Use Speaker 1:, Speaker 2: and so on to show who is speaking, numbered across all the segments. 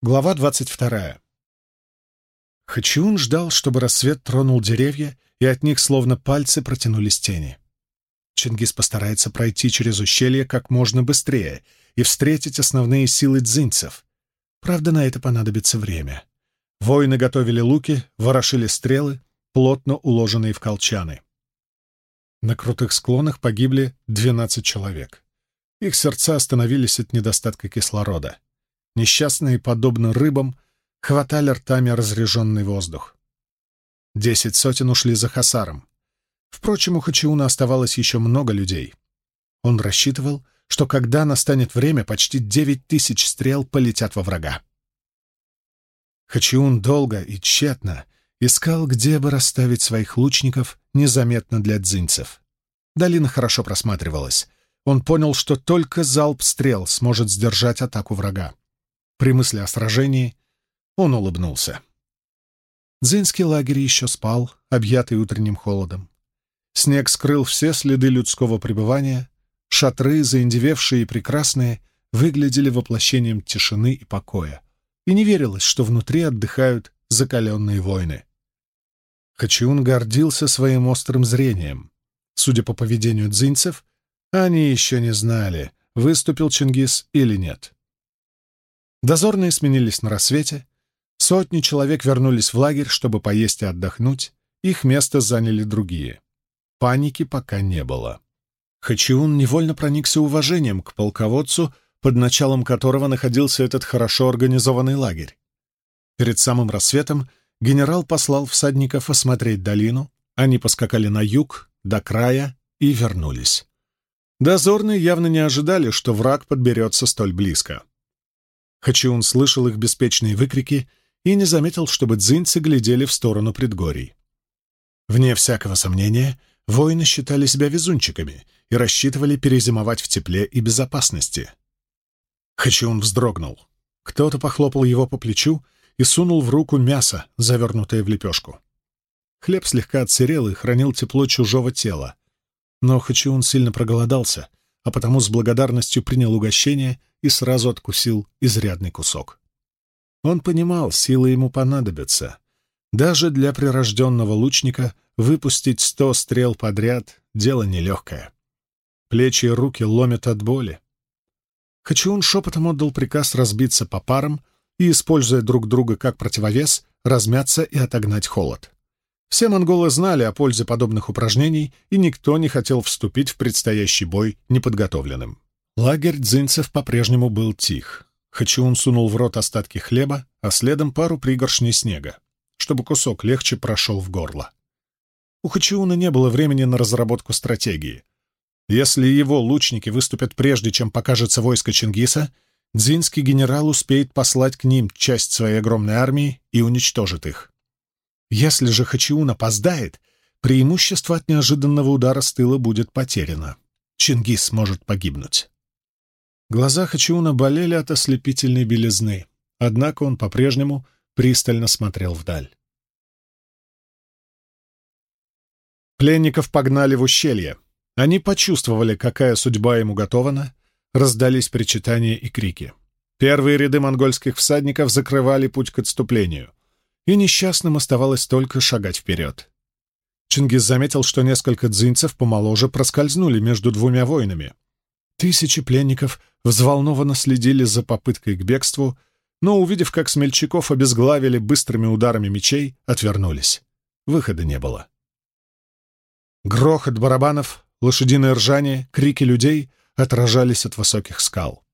Speaker 1: Глава двадцать вторая. Хачиун ждал, чтобы рассвет тронул деревья, и от них словно пальцы протянулись тени. Чингис постарается пройти через ущелье как можно быстрее и встретить основные силы дзинцев. Правда, на это понадобится время. Воины готовили луки, ворошили стрелы, плотно уложенные в колчаны. На крутых склонах погибли двенадцать человек. Их сердца остановились от недостатка кислорода. Несчастные, подобно рыбам, хватали ртами разреженный воздух. Десять сотен ушли за Хасаром. Впрочем, у Хачиуна оставалось еще много людей. Он рассчитывал, что когда настанет время, почти девять тысяч стрел полетят во врага. Хачиун долго и тщетно искал, где бы расставить своих лучников незаметно для дзинцев. Долина хорошо просматривалась. Он понял, что только залп стрел сможет сдержать атаку врага. При мысли о сражении он улыбнулся. Дзинский лагерь еще спал, объятый утренним холодом. Снег скрыл все следы людского пребывания, шатры, заиндевевшие и прекрасные, выглядели воплощением тишины и покоя, и не верилось, что внутри отдыхают закаленные воины. Хачиун гордился своим острым зрением. Судя по поведению дзинцев, они еще не знали, выступил Чингис или нет. Дозорные сменились на рассвете. Сотни человек вернулись в лагерь, чтобы поесть и отдохнуть. Их место заняли другие. Паники пока не было. Хачиун невольно проникся уважением к полководцу, под началом которого находился этот хорошо организованный лагерь. Перед самым рассветом генерал послал всадников осмотреть долину, они поскакали на юг, до края и вернулись. Дозорные явно не ожидали, что враг подберется столь близко. Хачиун слышал их беспечные выкрики и не заметил, чтобы дзинцы глядели в сторону предгорий. Вне всякого сомнения, воины считали себя везунчиками и рассчитывали перезимовать в тепле и безопасности. Хачиун вздрогнул. Кто-то похлопал его по плечу и сунул в руку мясо, завернутое в лепешку. Хлеб слегка отсырел и хранил тепло чужого тела. Но Хачиун сильно проголодался, а потому с благодарностью принял угощение и сразу откусил изрядный кусок. Он понимал, силы ему понадобятся. Даже для прирожденного лучника выпустить сто стрел подряд — дело нелегкое. Плечи и руки ломят от боли. Хачиун шепотом отдал приказ разбиться по парам и, используя друг друга как противовес, размяться и отогнать холод. Все монголы знали о пользе подобных упражнений, и никто не хотел вступить в предстоящий бой неподготовленным. Лагерь дзинцев по-прежнему был тих. Хачиун сунул в рот остатки хлеба, а следом пару пригоршней снега, чтобы кусок легче прошел в горло. У Хачиуна не было времени на разработку стратегии. Если его лучники выступят прежде, чем покажется войско Чингиса, дзинский генерал успеет послать к ним часть своей огромной армии и уничтожит их. Если же Хачиун опоздает, преимущество от неожиданного удара с тыла будет потеряно. Чингис может погибнуть. Глаза Хачиуна болели от ослепительной белизны, однако он по-прежнему пристально смотрел вдаль. Пленников погнали в ущелье. Они почувствовали, какая судьба ему готована, раздались причитания и крики. Первые ряды монгольских всадников закрывали путь к отступлению и несчастным оставалось только шагать вперед. Чингис заметил, что несколько дзинцев помоложе проскользнули между двумя воинами. Тысячи пленников взволнованно следили за попыткой к бегству, но, увидев, как смельчаков обезглавили быстрыми ударами мечей, отвернулись. Выхода не было. Грохот барабанов, лошадиное ржание, крики людей отражались от высоких скал.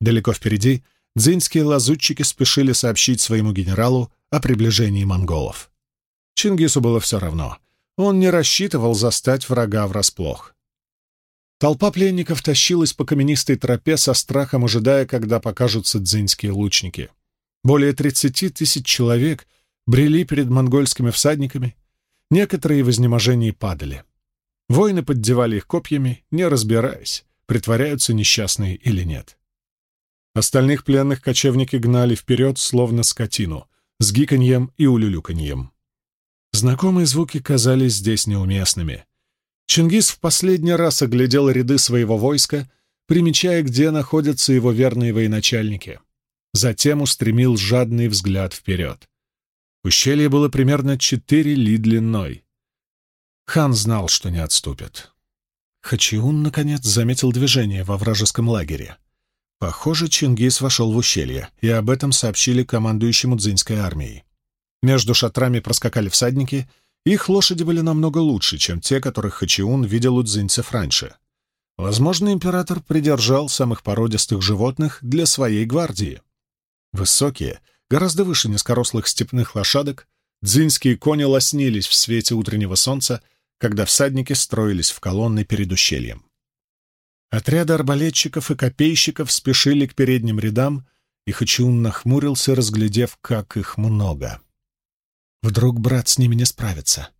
Speaker 1: Далеко впереди дзинские лазутчики спешили сообщить своему генералу о приближении монголов. Чингису было все равно. Он не рассчитывал застать врага врасплох. Толпа пленников тащилась по каменистой тропе со страхом, ожидая, когда покажутся дзинские лучники. Более тридцати тысяч человек брели перед монгольскими всадниками, некоторые в изнеможении падали. Воины поддевали их копьями, не разбираясь, притворяются несчастные или нет. Остальных пленных кочевники гнали вперед, словно скотину — с гиканьем и улюлюканьем. Знакомые звуки казались здесь неуместными. Чингис в последний раз оглядел ряды своего войска, примечая, где находятся его верные военачальники. затем устремил жадный взгляд вперед. Ущелье было примерно четыре ли длиной. Хан знал, что не отступит. Хачиун, наконец, заметил движение во вражеском лагере. Похоже, Чингис вошел в ущелье, и об этом сообщили командующему дзиньской армией. Между шатрами проскакали всадники, их лошади были намного лучше, чем те, которых Хачиун видел у дзиньцев раньше. Возможно, император придержал самых породистых животных для своей гвардии. Высокие, гораздо выше низкорослых степных лошадок, дзиньские кони лоснились в свете утреннего солнца, когда всадники строились в колонны перед ущельем. Отряды арбалетчиков и копейщиков спешили к передним рядам, и Хачиун нахмурился, разглядев, как их много. Вдруг брат с ними не справится.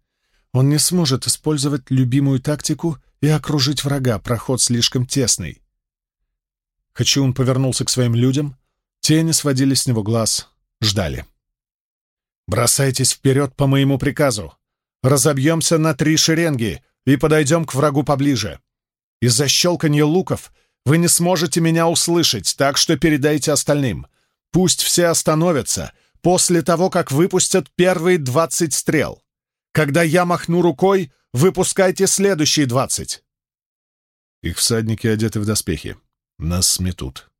Speaker 1: Он не сможет использовать любимую тактику и окружить врага, проход слишком тесный. Хачиун повернулся к своим людям, тени сводили с него глаз, ждали. «Бросайтесь вперед по моему приказу! Разобьемся на три шеренги и подойдем к врагу поближе. Из-за щелканья луков вы не сможете меня услышать, так что передайте остальным. Пусть все остановятся после того, как выпустят первые двадцать стрел. Когда я махну рукой, выпускайте следующие двадцать. Их всадники одеты в доспехи. Нас сметут.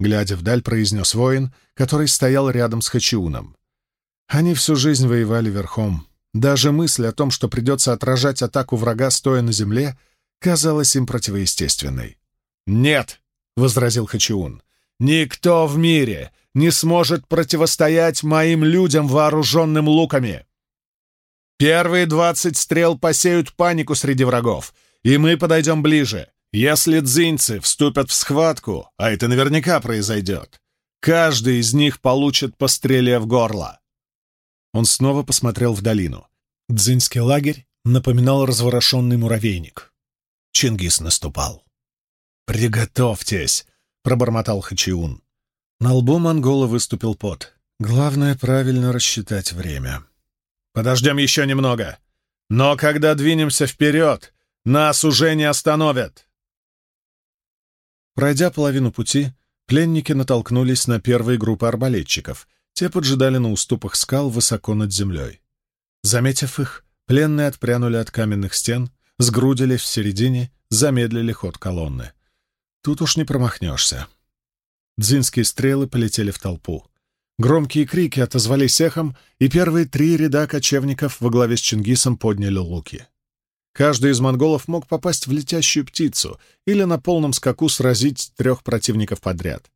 Speaker 1: Глядя вдаль, произнес воин, который стоял рядом с Хачиуном. Они всю жизнь воевали верхом. Даже мысль о том, что придется отражать атаку врага, стоя на земле, казалась им противоестественной. «Нет!» — возразил Хачиун. «Никто в мире не сможет противостоять моим людям, вооруженным луками. Первые двадцать стрел посеют панику среди врагов, и мы подойдем ближе. Если дзиньцы вступят в схватку, а это наверняка произойдет, каждый из них получит по стреле в горло. Он снова посмотрел в долину. Дзинский лагерь напоминал разворошенный муравейник. Чингис наступал. «Приготовьтесь!» — пробормотал Хачиун. На лбу монгола выступил пот. Главное — правильно рассчитать время. «Подождем еще немного. Но когда двинемся вперед, нас уже не остановят!» Пройдя половину пути, пленники натолкнулись на первые группы арбалетчиков, те поджидали на уступах скал высоко над землей. Заметив их, пленные отпрянули от каменных стен, сгрудились в середине, замедлили ход колонны. Тут уж не промахнешься. Дзинские стрелы полетели в толпу. Громкие крики отозвались эхом, и первые три ряда кочевников во главе с Чингисом подняли луки. Каждый из монголов мог попасть в летящую птицу или на полном скаку сразить трех противников подряд.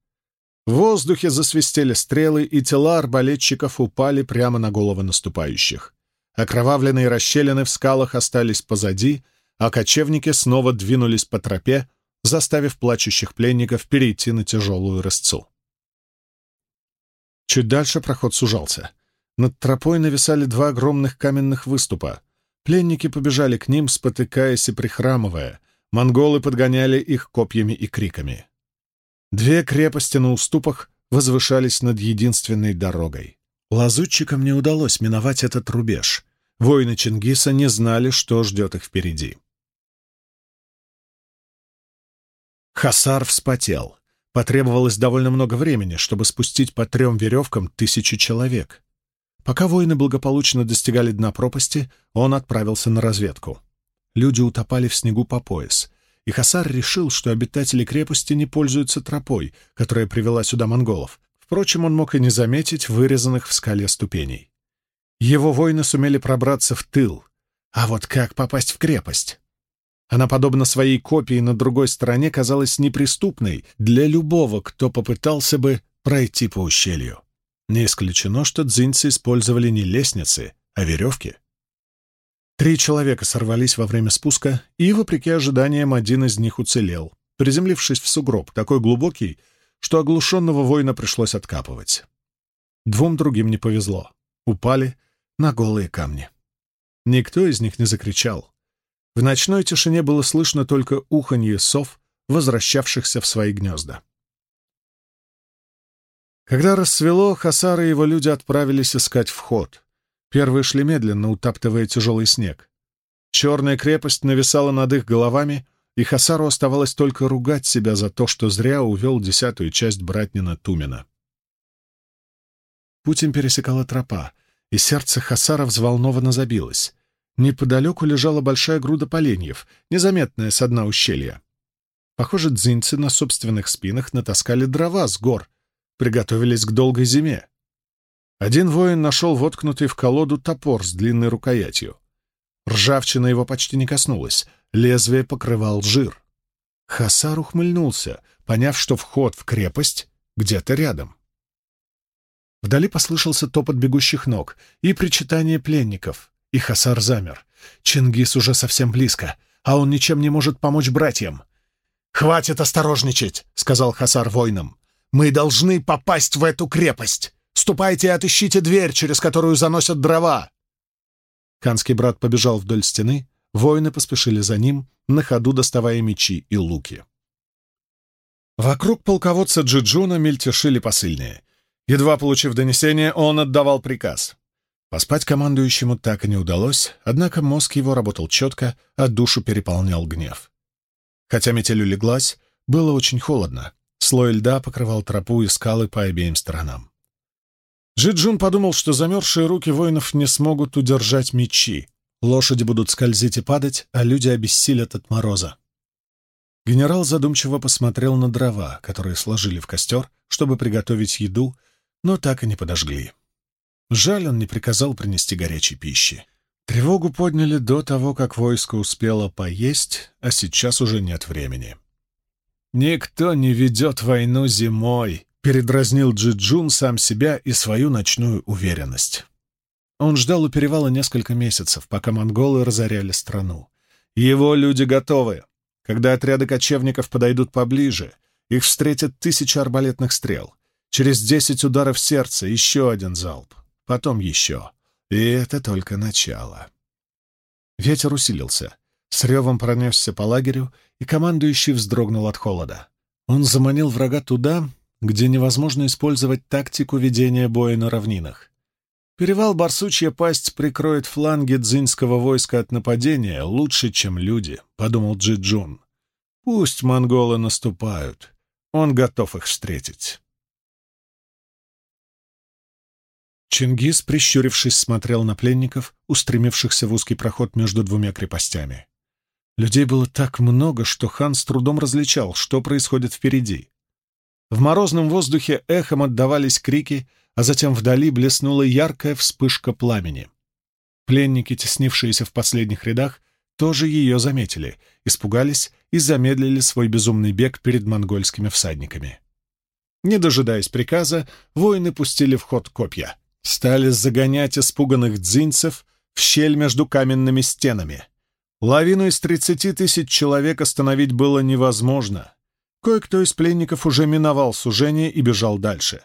Speaker 1: В воздухе засвистели стрелы, и тела арбалетчиков упали прямо на головы наступающих. Окровавленные расщелины в скалах остались позади, а кочевники снова двинулись по тропе, заставив плачущих пленников перейти на тяжелую рысцу. Чуть дальше проход сужался. Над тропой нависали два огромных каменных выступа. Пленники побежали к ним, спотыкаясь и прихрамывая. Монголы подгоняли их копьями и криками. Две крепости на уступах возвышались над единственной дорогой. Лазутчикам не удалось миновать этот рубеж. Воины Чингиса не знали, что ждет их впереди. Хасар вспотел. Потребовалось довольно много времени, чтобы спустить по трем веревкам тысячу человек. Пока воины благополучно достигали дна пропасти, он отправился на разведку. Люди утопали в снегу по пояс и Хасар решил, что обитатели крепости не пользуются тропой, которая привела сюда монголов. Впрочем, он мог и не заметить вырезанных в скале ступеней. Его воины сумели пробраться в тыл. А вот как попасть в крепость? Она, подобно своей копии на другой стороне, казалась неприступной для любого, кто попытался бы пройти по ущелью. Не исключено, что дзинцы использовали не лестницы, а веревки. Три человека сорвались во время спуска, и, вопреки ожиданиям, один из них уцелел, приземлившись в сугроб, такой глубокий, что оглушенного воина пришлось откапывать. Двум другим не повезло. Упали на голые камни. Никто из них не закричал. В ночной тишине было слышно только уханье сов, возвращавшихся в свои гнезда. Когда рассвело, Хасар и его люди отправились искать вход. Первые шли медленно, утаптывая тяжелый снег. Черная крепость нависала над их головами, и Хасару оставалось только ругать себя за то, что зря увел десятую часть братнина Тумина. Путь им пересекала тропа, и сердце Хасара взволнованно забилось. Неподалеку лежала большая груда поленьев, незаметная с дна ущелья. Похоже, дзинцы на собственных спинах натаскали дрова с гор, приготовились к долгой зиме. Один воин нашел воткнутый в колоду топор с длинной рукоятью. Ржавчина его почти не коснулась, лезвие покрывал жир. Хасар ухмыльнулся, поняв, что вход в крепость где-то рядом. Вдали послышался топот бегущих ног и причитание пленников, и Хасар замер. Чингис уже совсем близко, а он ничем не может помочь братьям. «Хватит осторожничать!» — сказал Хасар воинам. «Мы должны попасть в эту крепость! Ступайте и отыщите дверь, через которую заносят дрова!» Ханский брат побежал вдоль стены, воины поспешили за ним, на ходу доставая мечи и луки. Вокруг полководца Джиджуна мельтешили посыльные. Едва получив донесение, он отдавал приказ. Поспать командующему так и не удалось, однако мозг его работал четко, а душу переполнял гнев. Хотя метель улеглась, было очень холодно. Слой льда покрывал тропу и скалы по обеим сторонам. Джиджун подумал, что замерзшие руки воинов не смогут удержать мечи. Лошади будут скользить и падать, а люди обессилят от мороза. Генерал задумчиво посмотрел на дрова, которые сложили в костер, чтобы приготовить еду, но так и не подожгли. Жаль, он не приказал принести горячей пищи. Тревогу подняли до того, как войско успело поесть, а сейчас уже нет времени. «Никто не ведет войну зимой», — передразнил Джиджун сам себя и свою ночную уверенность. Он ждал у перевала несколько месяцев, пока монголы разоряли страну. Его люди готовы. Когда отряды кочевников подойдут поближе, их встретят тысячи арбалетных стрел. Через десять ударов сердца еще один залп. Потом еще. И это только начало. Ветер усилился. С ревом пронесся по лагерю, и командующий вздрогнул от холода. Он заманил врага туда, где невозможно использовать тактику ведения боя на равнинах. Перевал Барсучья пасть прикроет фланги дзинского войска от нападения лучше, чем люди, — подумал Джиджун. Пусть монголы наступают. Он готов их встретить. Чингис, прищурившись, смотрел на пленников, устремившихся в узкий проход между двумя крепостями. Людей было так много, что хан с трудом различал, что происходит впереди. В морозном воздухе эхом отдавались крики, а затем вдали блеснула яркая вспышка пламени. Пленники, теснившиеся в последних рядах, тоже ее заметили, испугались и замедлили свой безумный бег перед монгольскими всадниками. Не дожидаясь приказа, воины пустили в ход копья стали загонять испуганных дзинцев в щель между каменными стенами. Лавину из тридцати тысяч человек остановить было невозможно. Кое-кто из пленников уже миновал сужение и бежал дальше.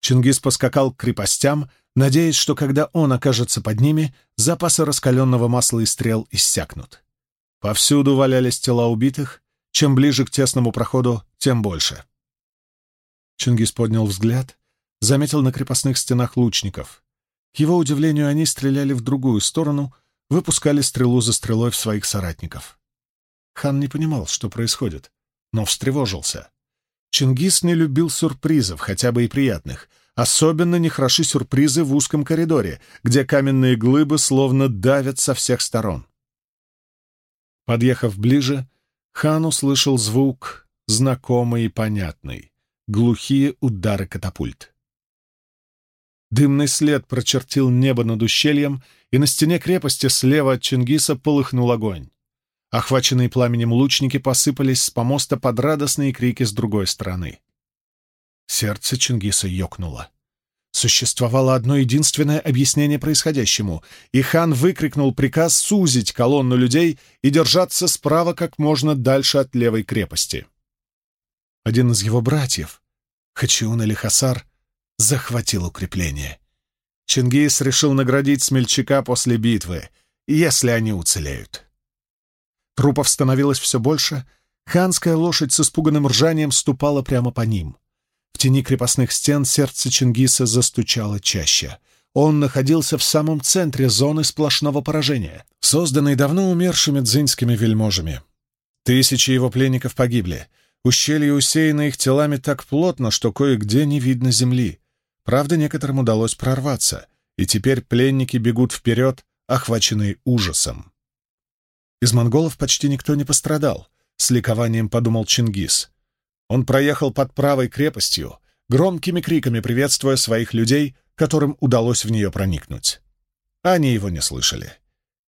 Speaker 1: Чингис поскакал к крепостям, надеясь, что когда он окажется под ними, запасы раскаленного масла и стрел иссякнут. Повсюду валялись тела убитых, чем ближе к тесному проходу, тем больше. Чингис поднял взгляд заметил на крепостных стенах лучников. К его удивлению, они стреляли в другую сторону, выпускали стрелу за стрелой в своих соратников. Хан не понимал, что происходит, но встревожился. Чингис не любил сюрпризов, хотя бы и приятных. Особенно нехороши сюрпризы в узком коридоре, где каменные глыбы словно давят со всех сторон. Подъехав ближе, хан услышал звук, знакомый и понятный — глухие удары катапульт. Дымный след прочертил небо над ущельем, и на стене крепости слева от Чингиса полыхнул огонь. Охваченные пламенем лучники посыпались с помоста под радостные крики с другой стороны. Сердце Чингиса ёкнуло. Существовало одно единственное объяснение происходящему, и хан выкрикнул приказ сузить колонну людей и держаться справа как можно дальше от левой крепости. Один из его братьев, Хачиун или Хасар, захватил укрепление. Чингис решил наградить смельчака после битвы, если они уцелеют. Трупов становилось все больше, ханская лошадь с испуганным ржанием ступала прямо по ним. В тени крепостных стен сердце Чингиса застучало чаще. Он находился в самом центре зоны сплошного поражения, созданной давно умершими дзиньскими вельможами. Тысячи его пленников погибли. Ущелье усеяно их телами так плотно, что кое-где не видно земли. Правда, некоторым удалось прорваться, и теперь пленники бегут вперед, охваченные ужасом. Из монголов почти никто не пострадал, с ликованием подумал Чингис. Он проехал под правой крепостью, громкими криками приветствуя своих людей, которым удалось в нее проникнуть. Они его не слышали.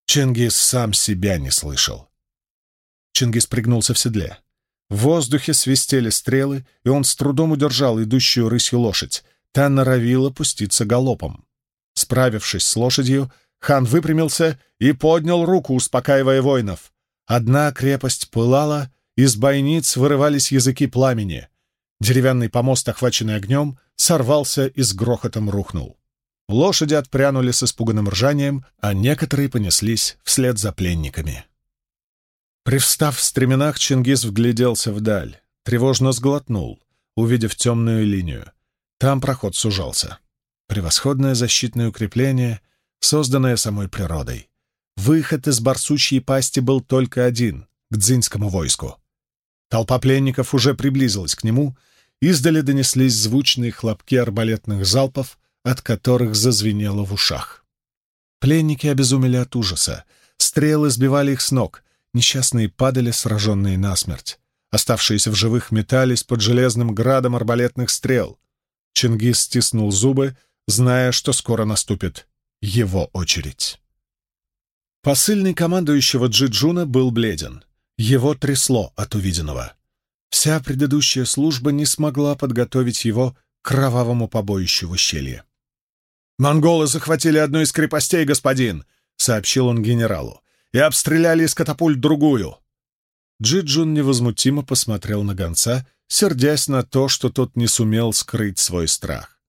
Speaker 1: Чингис сам себя не слышал. Чингис пригнулся в седле. В воздухе свистели стрелы, и он с трудом удержал идущую рысью лошадь. Та норовила пуститься галопом. Справившись с лошадью, хан выпрямился и поднял руку, успокаивая воинов. Одна крепость пылала, из бойниц вырывались языки пламени. Деревянный помост, охваченный огнем, сорвался и с грохотом рухнул. Лошади отпрянули с испуганным ржанием, а некоторые понеслись вслед за пленниками. Привстав в стременах, Чингис вгляделся вдаль, тревожно сглотнул, увидев темную линию. Там проход сужался. Превосходное защитное укрепление, созданное самой природой. Выход из барсучьей пасти был только один — к дзинскому войску. Толпа пленников уже приблизилась к нему, издали донеслись звучные хлопки арбалетных залпов, от которых зазвенело в ушах. Пленники обезумели от ужаса, стрелы сбивали их с ног, несчастные падали, сраженные насмерть. Оставшиеся в живых метались под железным градом арбалетных стрел. Чингис стиснул зубы, зная, что скоро наступит его очередь. Посыльный командующего Джиджуна был бледен. Его трясло от увиденного. Вся предыдущая служба не смогла подготовить его к кровавому побоищу в ущелье. «Монголы захватили одну из крепостей, господин!» — сообщил он генералу. «И обстреляли из катапульт другую!» Джиджун невозмутимо посмотрел на гонца, сердясь на то, что тот не сумел скрыть свой страх.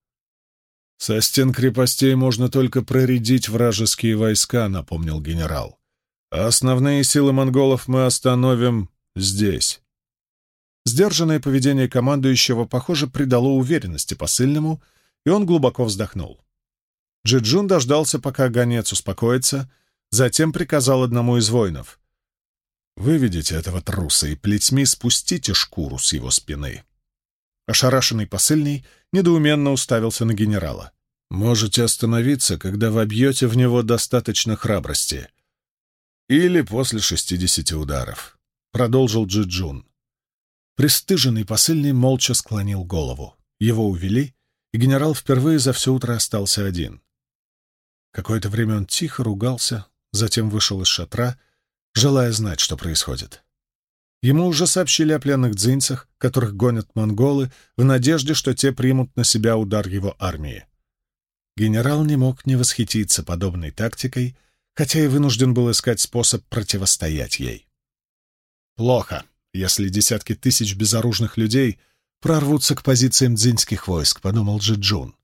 Speaker 1: «Со стен крепостей можно только проредить вражеские войска», — напомнил генерал. «А основные силы монголов мы остановим здесь». Сдержанное поведение командующего, похоже, придало уверенности посыльному, и он глубоко вздохнул. Джиджун дождался, пока гонец успокоится, затем приказал одному из воинов. «Выведите этого труса и плетьми спустите шкуру с его спины». Ошарашенный посыльный недоуменно уставился на генерала. «Можете остановиться, когда вы обьете в него достаточно храбрости. Или после шестидесяти ударов», — продолжил Джиджун. Престыженный посыльный молча склонил голову. Его увели, и генерал впервые за все утро остался один. Какое-то время он тихо ругался, затем вышел из шатра, желая знать, что происходит. Ему уже сообщили о пленных дзинцах, которых гонят монголы, в надежде, что те примут на себя удар его армии. Генерал не мог не восхититься подобной тактикой, хотя и вынужден был искать способ противостоять ей. Плохо, если десятки тысяч безоружных людей прорвутся к позициям дзиньских войск, подумал Джиджун.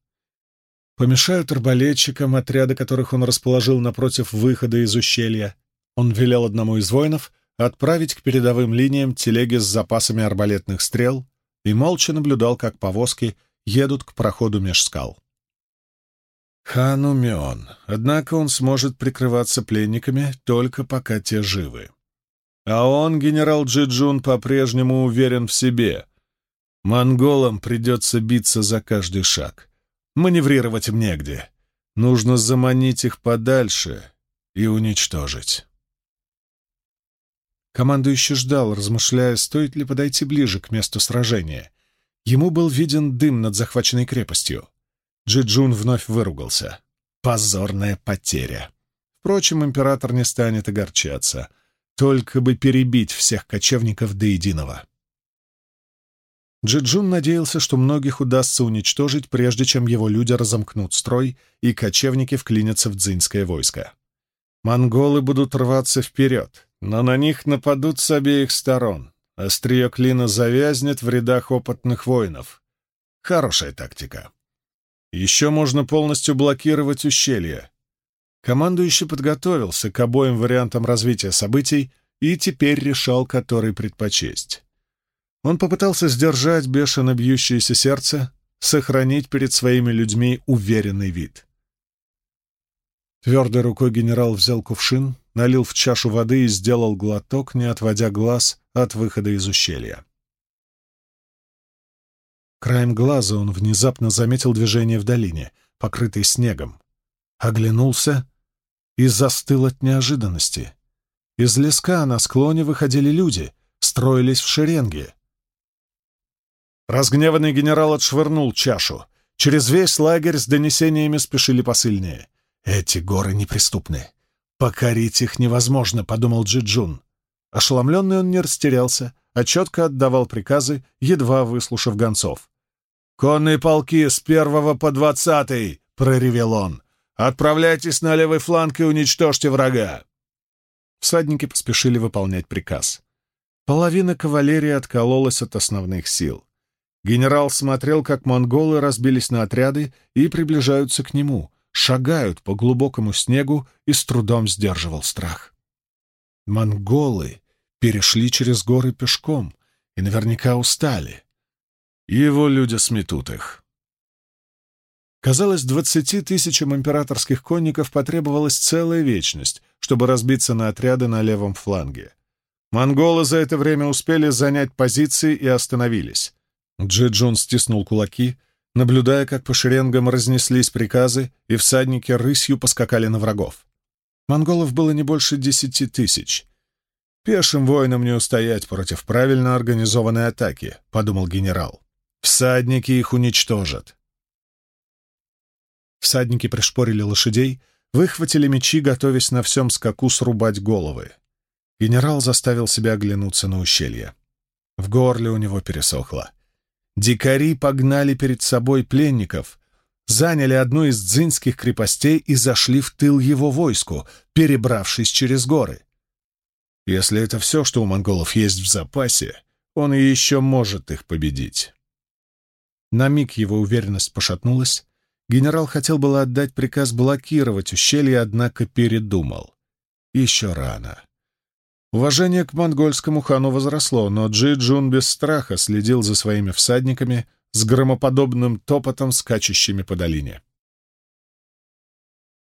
Speaker 1: Помешают арбалетчикам, отряды которых он расположил напротив выхода из ущелья. Он велел одному из воинов — отправить к передовым линиям телеги с запасами арбалетных стрел и молча наблюдал, как повозки едут к проходу меж скал. Хан умен, однако он сможет прикрываться пленниками только пока те живы. А он, генерал Джиджун, по-прежнему уверен в себе. Монголам придется биться за каждый шаг. Маневрировать им негде. Нужно заманить их подальше и уничтожить. Командующий ждал, размышляя, стоит ли подойти ближе к месту сражения. Ему был виден дым над захваченной крепостью. Джиджун вновь выругался. Позорная потеря. Впрочем, император не станет огорчаться. Только бы перебить всех кочевников до единого. Джиджун надеялся, что многих удастся уничтожить, прежде чем его люди разомкнут строй и кочевники вклинятся в дзинское войско. Монголы будут рваться вперед, но на них нападут с обеих сторон. Острие клина завязнет в рядах опытных воинов. Хорошая тактика. Еще можно полностью блокировать ущелье. Командующий подготовился к обоим вариантам развития событий и теперь решал, который предпочесть. Он попытался сдержать бешено бьющееся сердце, сохранить перед своими людьми уверенный вид. Твердой рукой генерал взял кувшин, налил в чашу воды и сделал глоток, не отводя глаз от выхода из ущелья. Краем глаза он внезапно заметил движение в долине, покрытой снегом. Оглянулся и застыл от неожиданности. Из леска на склоне выходили люди, строились в шеренге. Разгневанный генерал отшвырнул чашу. Через весь лагерь с донесениями спешили посыльнее. «Эти горы неприступны. Покорить их невозможно», — подумал Джиджун. Ошеломленный он не растерялся, а четко отдавал приказы, едва выслушав гонцов. «Конные полки с первого по двадцатый!» — проревел он. «Отправляйтесь на левый фланг и уничтожьте врага!» Всадники поспешили выполнять приказ. Половина кавалерии откололась от основных сил. Генерал смотрел, как монголы разбились на отряды и приближаются к нему, шагают по глубокому снегу и с трудом сдерживал страх. Монголы перешли через горы пешком и наверняка устали. Его люди сметут их. Казалось, двадцати тысячам императорских конников потребовалась целая вечность, чтобы разбиться на отряды на левом фланге. Монголы за это время успели занять позиции и остановились. Джи-Джун стиснул кулаки, наблюдая, как по шеренгам разнеслись приказы, и всадники рысью поскакали на врагов. Монголов было не больше десяти тысяч. «Пешим воинам не устоять против правильно организованной атаки», — подумал генерал. «Всадники их уничтожат». Всадники пришпорили лошадей, выхватили мечи, готовясь на всем скаку срубать головы. Генерал заставил себя оглянуться на ущелье. В горле у него пересохло. Дикари погнали перед собой пленников, заняли одну из дзинских крепостей и зашли в тыл его войску, перебравшись через горы. Если это все, что у монголов есть в запасе, он и еще может их победить. На миг его уверенность пошатнулась. Генерал хотел было отдать приказ блокировать ущелье, однако передумал. Еще рано. Уважение к монгольскому хану возросло, но Джи Джун без страха следил за своими всадниками с громоподобным топотом, скачущими по долине.